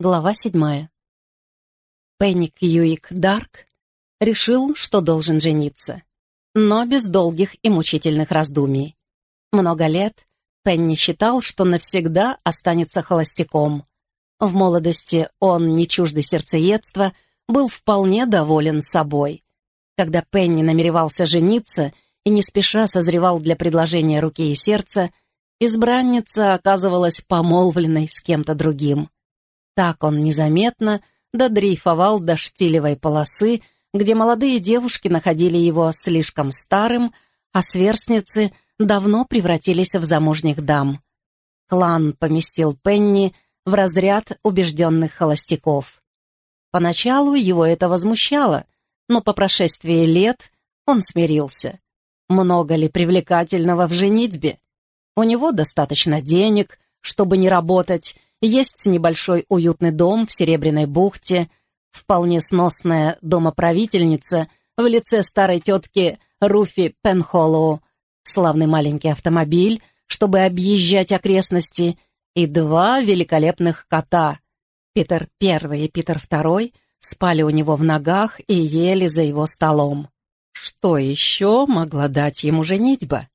Глава седьмая. Пенни Кьюик Дарк решил, что должен жениться, но без долгих и мучительных раздумий. Много лет Пенни считал, что навсегда останется холостяком. В молодости он, не чуждый сердцеедства, был вполне доволен собой. Когда Пенни намеревался жениться и не спеша созревал для предложения руки и сердца, избранница оказывалась помолвленной с кем-то другим. Так он незаметно додрейфовал до штилевой полосы, где молодые девушки находили его слишком старым, а сверстницы давно превратились в замужних дам. Клан поместил Пенни в разряд убежденных холостяков. Поначалу его это возмущало, но по прошествии лет он смирился. Много ли привлекательного в женитьбе? У него достаточно денег, чтобы не работать, есть небольшой уютный дом в Серебряной бухте, вполне сносная домоправительница в лице старой тетки Руфи Пенхоллоу, славный маленький автомобиль, чтобы объезжать окрестности, и два великолепных кота. Питер Первый и Питер Второй спали у него в ногах и ели за его столом. Что еще могла дать ему женитьба?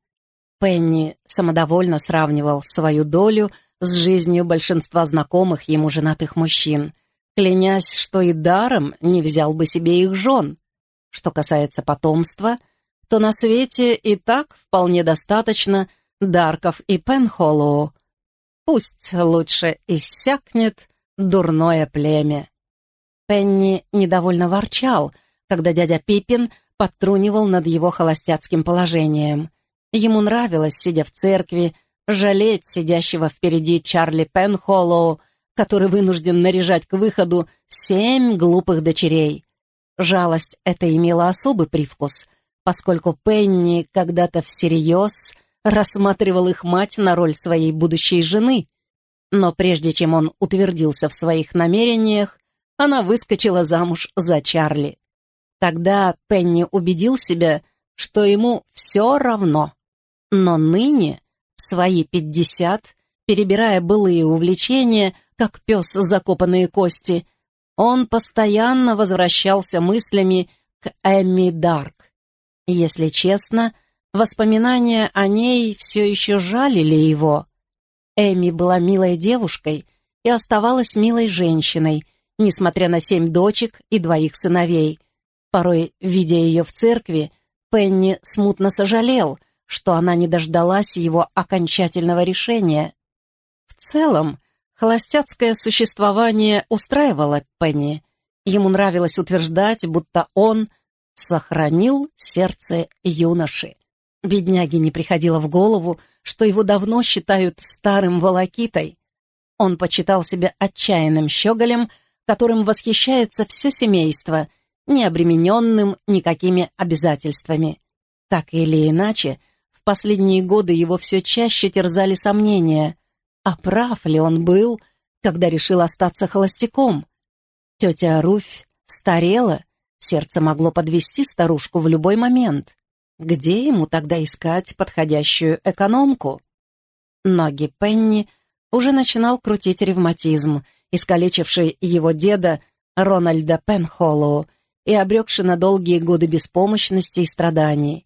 Пенни самодовольно сравнивал свою долю с жизнью большинства знакомых ему женатых мужчин, клянясь, что и даром не взял бы себе их жен. Что касается потомства, то на свете и так вполне достаточно Дарков и Пенхоллоу. Пусть лучше иссякнет дурное племя. Пенни недовольно ворчал, когда дядя Пиппин подтрунивал над его холостяцким положением. Ему нравилось, сидя в церкви, жалеть сидящего впереди Чарли Пенхоллоу, который вынужден наряжать к выходу семь глупых дочерей. Жалость эта имела особый привкус, поскольку Пенни когда-то всерьез рассматривал их мать на роль своей будущей жены. Но прежде чем он утвердился в своих намерениях, она выскочила замуж за Чарли. Тогда Пенни убедил себя, что ему все равно. Но ныне свои пятьдесят, перебирая былые увлечения, как пес закопанные кости, он постоянно возвращался мыслями к Эмми Дарк. Если честно, воспоминания о ней все еще жалили его. Эми была милой девушкой и оставалась милой женщиной, несмотря на семь дочек и двоих сыновей. Порой, видя ее в церкви, Пенни смутно сожалел — что она не дождалась его окончательного решения. В целом, холостяцкое существование устраивало Пенни. Ему нравилось утверждать, будто он сохранил сердце юноши. Бедняге не приходило в голову, что его давно считают старым волокитой. Он почитал себя отчаянным щеголем, которым восхищается все семейство, не обремененным никакими обязательствами. Так или иначе, последние годы его все чаще терзали сомнения, а прав ли он был, когда решил остаться холостяком. Тетя Руфь старела, сердце могло подвести старушку в любой момент. Где ему тогда искать подходящую экономку? Ноги Пенни уже начинал крутить ревматизм, искалечивший его деда Рональда Пенхоллоу и обрекший на долгие годы беспомощности и страданий.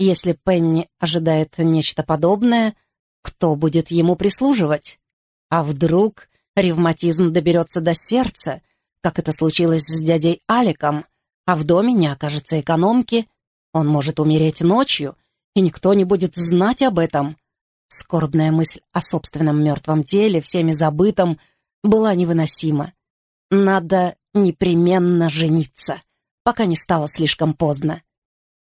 Если Пенни ожидает нечто подобное, кто будет ему прислуживать? А вдруг ревматизм доберется до сердца, как это случилось с дядей Аликом, а в доме не окажется экономки, он может умереть ночью, и никто не будет знать об этом. Скорбная мысль о собственном мертвом теле, всеми забытом, была невыносима. Надо непременно жениться, пока не стало слишком поздно.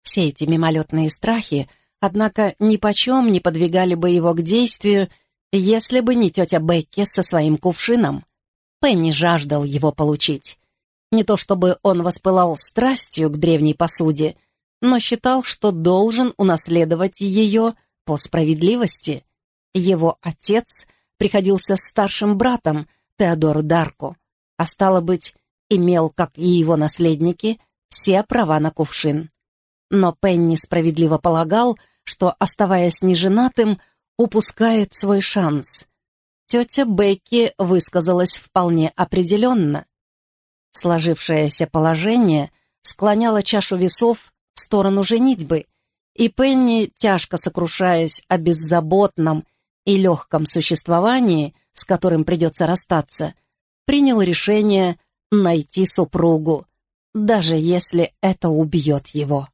Все эти мимолетные страхи, однако, нипочем не подвигали бы его к действию, если бы не тетя Бекки со своим кувшином. Пенни жаждал его получить. Не то чтобы он воспылал страстью к древней посуде, но считал, что должен унаследовать ее по справедливости. Его отец приходился старшим братом Теодору Дарку, а стало быть, имел, как и его наследники, все права на кувшин. Но Пенни справедливо полагал, что, оставаясь неженатым, упускает свой шанс. тетя Бекки высказалась вполне определенно. Сложившееся положение склоняло чашу весов в сторону женитьбы, и Пенни, тяжко сокрушаясь о беззаботном и легком существовании, с которым придется расстаться, принял решение найти супругу, даже если это убьет его.